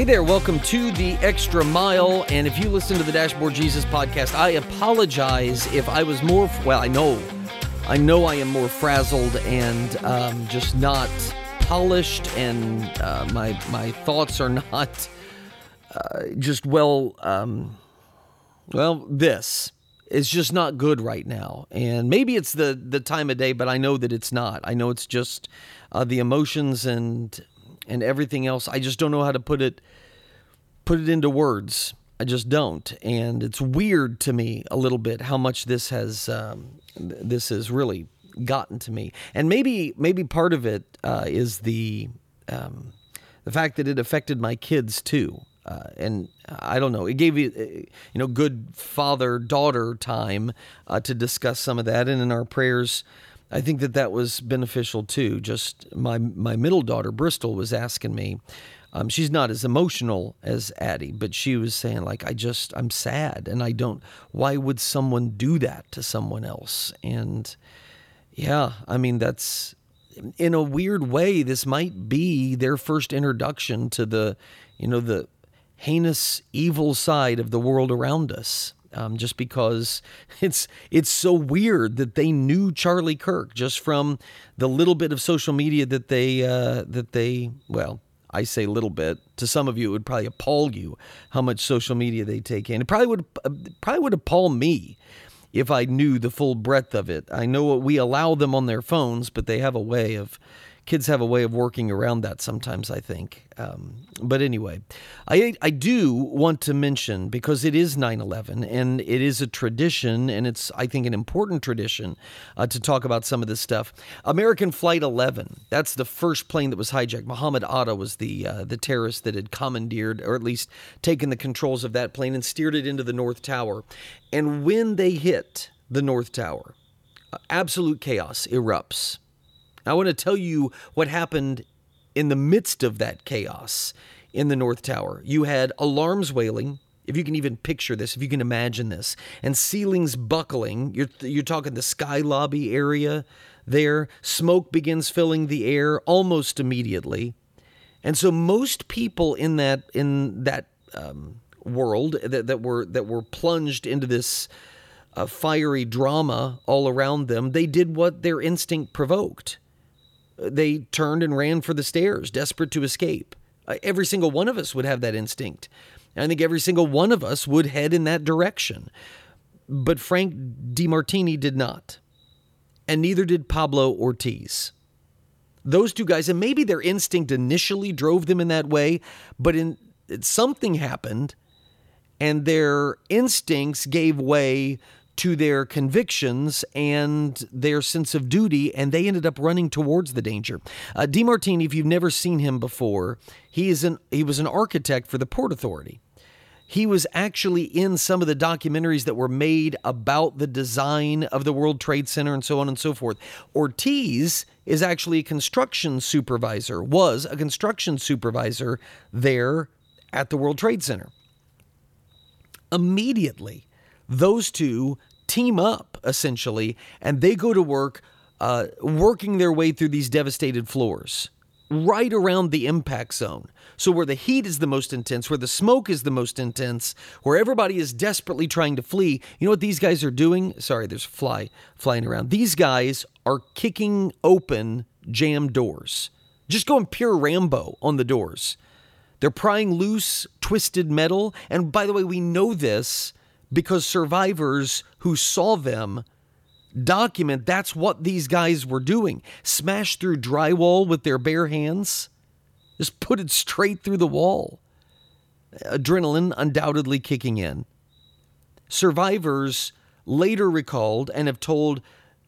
Hey there, welcome to the Extra Mile. And if you listen to the Dashboard Jesus podcast, I apologize if I was more, well, I know, I know I am more frazzled and um, just not polished, and uh, my my thoughts are not uh, just well, um, well, this is just not good right now. And maybe it's the the time of day, but I know that it's not. I know it's just uh, the emotions and and everything else. I just don't know how to put it put it into words. I just don't, and it's weird to me a little bit how much this has um, this has really gotten to me, and maybe maybe part of it uh, is the um, the fact that it affected my kids too. Uh, and I don't know. It gave you, uh, you know, good father daughter time uh, to discuss some of that, and in our prayers, I think that that was beneficial too. Just my my middle daughter Bristol was asking me. Um, she's not as emotional as Addie, but she was saying like, I just I'm sad, and I don't. Why would someone do that to someone else? And yeah, I mean that's in a weird way. This might be their first introduction to the, you know, the heinous evil side of the world around us um, just because it's it's so weird that they knew Charlie Kirk just from the little bit of social media that they uh, that they well I say little bit. To some of you it would probably appall you how much social media they take in. It probably would uh, probably would appall me if I knew the full breadth of it. I know what we allow them on their phones but they have a way of kids have a way of working around that sometimes, I think. Um, but anyway, I, I do want to mention because it is 9 11 and it is a tradition, and it's, I think, an important tradition uh, to talk about some of this stuff. American Flight 11, that's the first plane that was hijacked. Muhammad Atta was the, uh, the terrorist that had commandeered, or at least taken the controls of that plane and steered it into the North Tower. And when they hit the North Tower, absolute chaos erupts. I want to tell you what happened in the midst of that chaos in the North Tower. You had alarms wailing, if you can even picture this, if you can imagine this, and ceilings buckling. You're, you're talking the sky lobby area there. Smoke begins filling the air almost immediately. And so most people in that in that um, world that, that were that were plunged into this uh, fiery drama all around them, they did what their instinct provoked they turned and ran for the stairs, desperate to escape. Uh, every single one of us would have that instinct. I think every single one of us would head in that direction. But Frank DeMartini did not. And neither did Pablo Ortiz. Those two guys, and maybe their instinct initially drove them in that way, but in something happened and their instincts gave way to their convictions and their sense of duty, and they ended up running towards the danger. Uh, DeMartini, if you've never seen him before, he is an he was an architect for the Port Authority. He was actually in some of the documentaries that were made about the design of the World Trade Center and so on and so forth. Ortiz is actually a construction supervisor, was a construction supervisor there at the World Trade Center. Immediately, those two team up essentially, and they go to work uh, working their way through these devastated floors right around the impact zone. So, where the heat is the most intense, where the smoke is the most intense, where everybody is desperately trying to flee, you know what these guys are doing? Sorry, there's a fly flying around. These guys are kicking open jammed doors, just going pure Rambo on the doors. They're prying loose twisted metal. And by the way, we know this because survivors who saw them document that's what these guys were doing. Smash through drywall with their bare hands, just put it straight through the wall. Adrenaline undoubtedly kicking in. Survivors later recalled and have told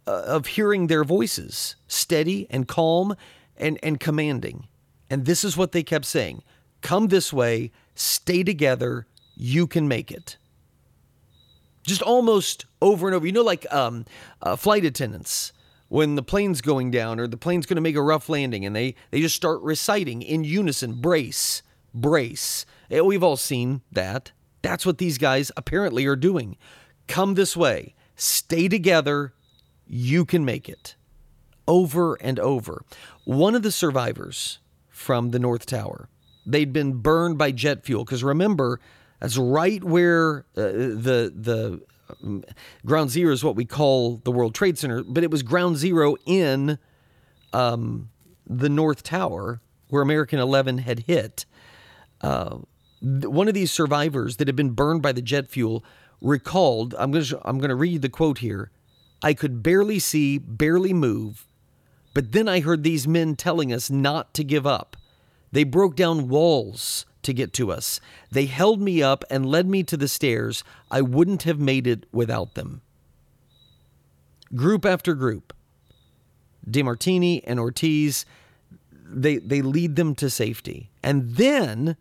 uh, of hearing their voices, steady and calm and, and commanding. And this is what they kept saying Come this way, stay together, you can make it just almost over and over. You know, like um, uh, flight attendants when the plane's going down or the plane's going to make a rough landing, and they they just start reciting in unison, brace, brace. We've all seen that. That's what these guys apparently are doing. Come this way, stay together. You can make it. over and over. One of the survivors from the North Tower, they'd been burned by jet fuel because remember, that's right where uh, the the um, ground zero is what we call the World Trade Center, but it was ground zero in um, the North Tower where American 11 had hit. Uh, one of these survivors that had been burned by the jet fuel recalled, I'm going to I'm going to read the quote here. I could barely see, barely move, but then I heard these men telling us not to give up. They broke down walls to get to us. They held me up and led me to the stairs. I wouldn't have made it without them. Group after group, DeMartini and Ortiz, they, they lead them to safety. And then,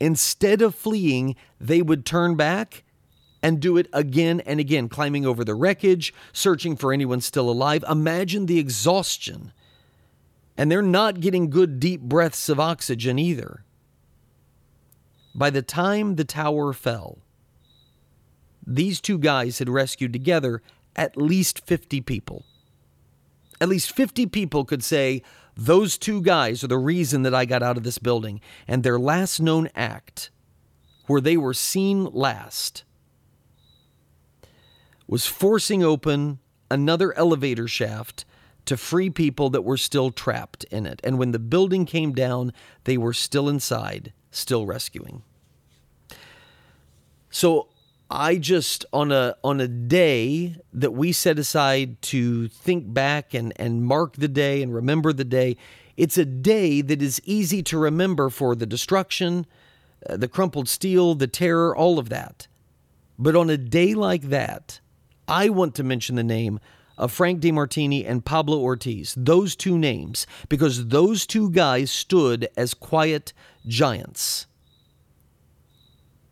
instead of fleeing, they would turn back and do it again and again, climbing over the wreckage, searching for anyone still alive. Imagine the exhaustion. And they're not getting good deep breaths of oxygen either. By the time the tower fell, these two guys had rescued together at least 50 people. At least 50 people could say, Those two guys are the reason that I got out of this building. And their last known act, where they were seen last, was forcing open another elevator shaft to free people that were still trapped in it. And when the building came down, they were still inside, still rescuing. So I just on a on a day that we set aside to think back and and mark the day and remember the day, it's a day that is easy to remember for the destruction, uh, the crumpled steel, the terror, all of that. But on a day like that, I want to mention the name of Frank DeMartini and Pablo Ortiz, those two names, because those two guys stood as quiet giants.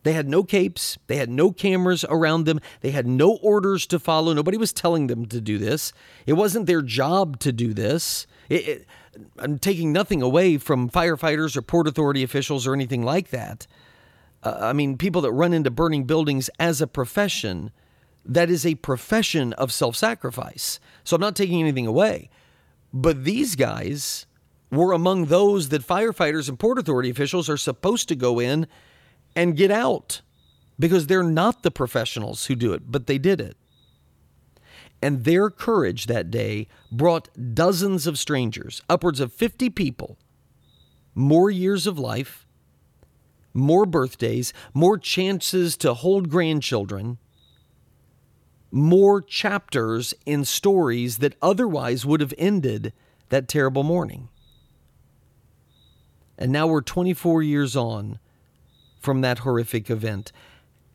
They had no capes, they had no cameras around them, they had no orders to follow. Nobody was telling them to do this. It wasn't their job to do this. It, it, I'm taking nothing away from firefighters or Port Authority officials or anything like that. Uh, I mean, people that run into burning buildings as a profession that is a profession of self sacrifice. So I'm not taking anything away. But these guys were among those that firefighters and Port Authority officials are supposed to go in and get out because they're not the professionals who do it, but they did it. And their courage that day brought dozens of strangers, upwards of 50 people, more years of life, more birthdays, more chances to hold grandchildren more chapters in stories that otherwise would have ended that terrible morning. And now we're 24 years on from that horrific event.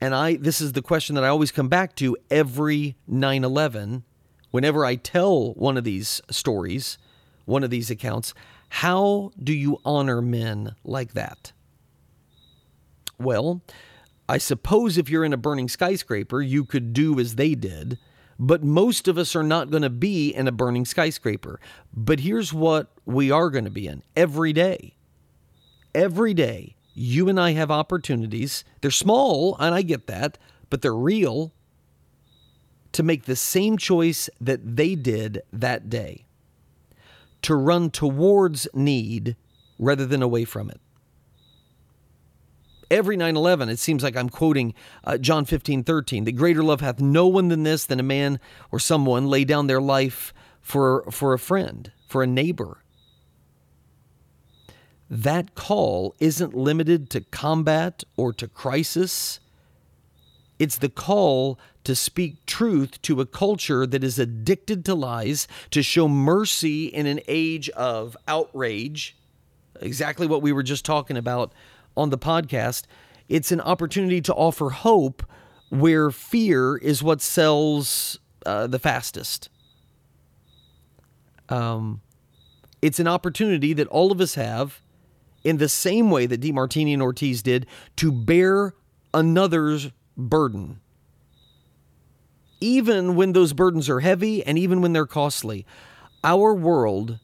And I this is the question that I always come back to every 9/11 whenever I tell one of these stories, one of these accounts, how do you honor men like that? Well, I suppose if you're in a burning skyscraper, you could do as they did, but most of us are not going to be in a burning skyscraper. But here's what we are going to be in every day. Every day, you and I have opportunities. They're small, and I get that, but they're real to make the same choice that they did that day to run towards need rather than away from it every 9 11, it seems like I'm quoting uh, John 15, 13. The greater love hath no one than this, than a man or someone lay down their life for, for a friend, for a neighbor. That call isn't limited to combat or to crisis. It's the call to speak truth to a culture that is addicted to lies, to show mercy in an age of outrage. Exactly what we were just talking about on the podcast, it's an opportunity to offer hope where fear is what sells uh, the fastest. Um, it's an opportunity that all of us have, in the same way that DeMartini and Ortiz did, to bear another's burden. Even when those burdens are heavy and even when they're costly, our world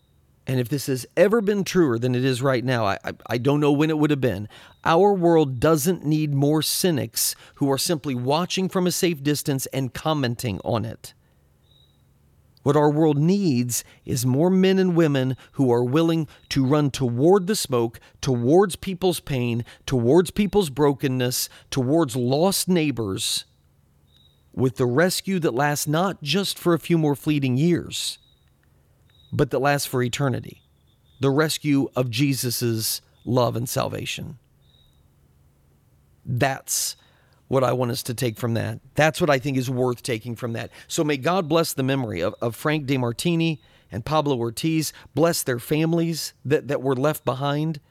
and if this has ever been truer than it is right now, I, I, I, don't know when it would have been. Our world doesn't need more cynics who are simply watching from a safe distance and commenting on it. What our world needs is more men and women who are willing to run toward the smoke, towards people's pain, towards people's brokenness, towards lost neighbors, with the rescue that lasts not just for a few more fleeting years, but that lasts for eternity. The rescue of Jesus' love and salvation. That's what I want us to take from that. That's what I think is worth taking from that. So may God bless the memory of, of Frank DeMartini and Pablo Ortiz, bless their families that, that were left behind,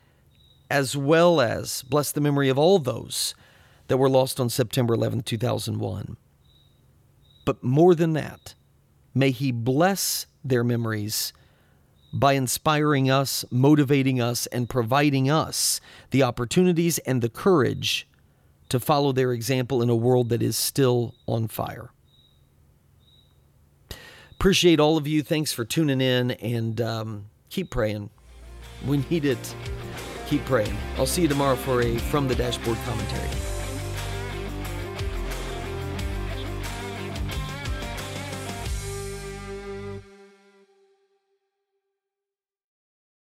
as well as bless the memory of all those that were lost on September 11, 2001. But more than that, may He bless their memories by inspiring us, motivating us, and providing us the opportunities and the courage to follow their example in a world that is still on fire. Appreciate all of you. Thanks for tuning in and um, keep praying. We need it. Keep praying. I'll see you tomorrow for a From the Dashboard commentary.